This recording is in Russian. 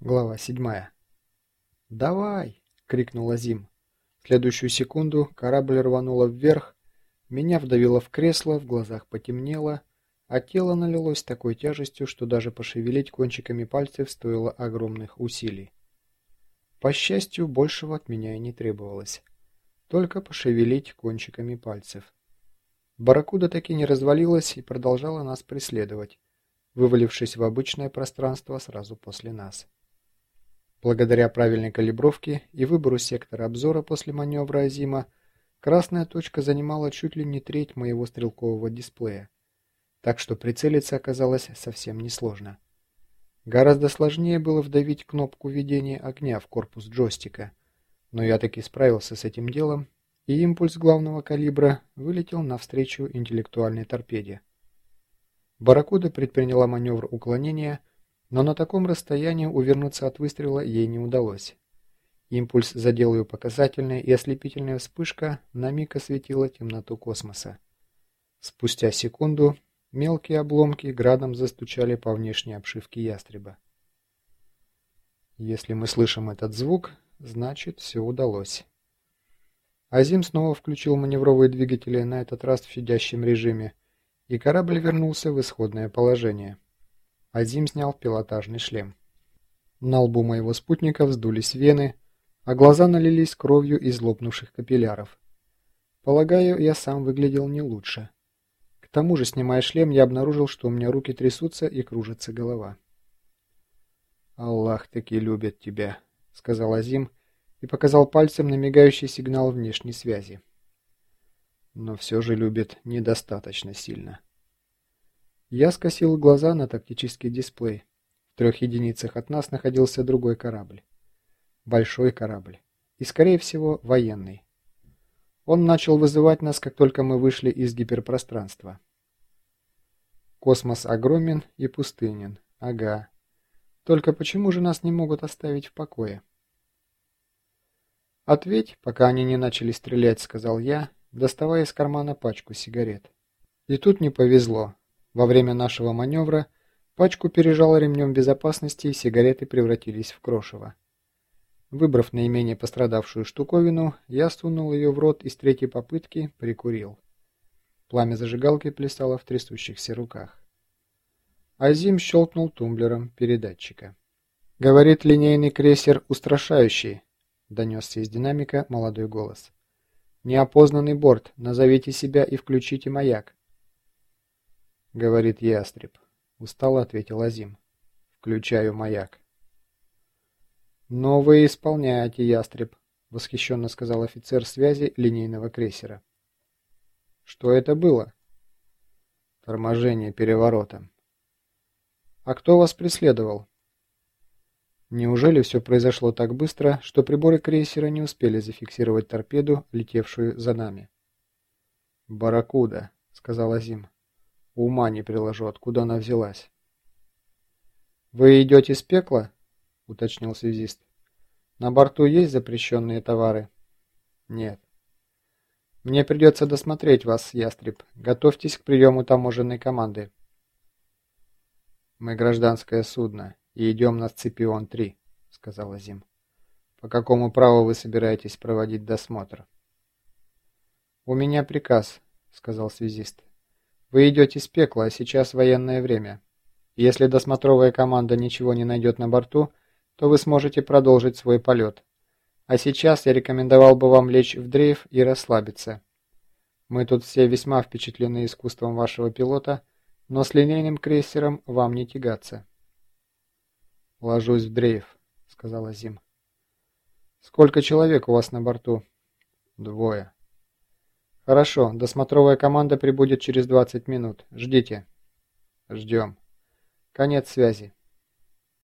Глава 7. «Давай!» — крикнул Азим. В следующую секунду корабль рвануло вверх, меня вдавило в кресло, в глазах потемнело, а тело налилось такой тяжестью, что даже пошевелить кончиками пальцев стоило огромных усилий. По счастью, большего от меня и не требовалось. Только пошевелить кончиками пальцев. Барракуда таки не развалилась и продолжала нас преследовать, вывалившись в обычное пространство сразу после нас. Благодаря правильной калибровке и выбору сектора обзора после маневра Азима, красная точка занимала чуть ли не треть моего стрелкового дисплея, так что прицелиться оказалось совсем несложно. Гораздо сложнее было вдавить кнопку ведения огня в корпус джойстика, но я таки справился с этим делом, и импульс главного калибра вылетел навстречу интеллектуальной торпеде. Барракуда предприняла маневр уклонения – но на таком расстоянии увернуться от выстрела ей не удалось. Импульс задел ее показательная и ослепительная вспышка на миг осветила темноту космоса. Спустя секунду мелкие обломки градом застучали по внешней обшивке ястреба. Если мы слышим этот звук, значит все удалось. Азим снова включил маневровые двигатели, на этот раз в щадящем режиме, и корабль вернулся в исходное положение. Азим снял пилотажный шлем. На лбу моего спутника вздулись вены, а глаза налились кровью из лопнувших капилляров. Полагаю, я сам выглядел не лучше. К тому же, снимая шлем, я обнаружил, что у меня руки трясутся и кружится голова. «Аллах таки любит тебя», — сказал Азим и показал пальцем на мигающий сигнал внешней связи. «Но все же любит недостаточно сильно». Я скосил глаза на тактический дисплей. В трех единицах от нас находился другой корабль. Большой корабль. И, скорее всего, военный. Он начал вызывать нас, как только мы вышли из гиперпространства. Космос огромен и пустынен. Ага. Только почему же нас не могут оставить в покое? «Ответь, пока они не начали стрелять», — сказал я, доставая из кармана пачку сигарет. И тут не повезло. Во время нашего маневра пачку пережало ремнем безопасности и сигареты превратились в крошево. Выбрав наименее пострадавшую штуковину, я сунул ее в рот и с третьей попытки прикурил. Пламя зажигалки плясало в трясущихся руках. Азим щелкнул тумблером передатчика. «Говорит линейный крейсер «Устрашающий», — донесся из динамика молодой голос. «Неопознанный борт. Назовите себя и включите маяк». — говорит ястреб. Устало ответил Азим. Включаю маяк. «Но вы исполняете, ястреб», — восхищенно сказал офицер связи линейного крейсера. «Что это было?» «Торможение переворота». «А кто вас преследовал?» Неужели все произошло так быстро, что приборы крейсера не успели зафиксировать торпеду, летевшую за нами? «Барракуда», — сказал Азим. Ума не приложу, откуда она взялась. «Вы идете с пекла?» — уточнил связист. «На борту есть запрещенные товары?» «Нет». «Мне придется досмотреть вас, ястреб. Готовьтесь к приему таможенной команды». «Мы гражданское судно и идем на Сципион-3», — сказал Азим. «По какому праву вы собираетесь проводить досмотр?» «У меня приказ», — сказал связист. Вы идете с пекла, а сейчас военное время. Если досмотровая команда ничего не найдет на борту, то вы сможете продолжить свой полет. А сейчас я рекомендовал бы вам лечь в дрейф и расслабиться. Мы тут все весьма впечатлены искусством вашего пилота, но с линейным крейсером вам не тягаться. «Ложусь в дрейф», — сказала Зим. «Сколько человек у вас на борту?» «Двое». «Хорошо, досмотровая команда прибудет через 20 минут. Ждите». «Ждем». «Конец связи».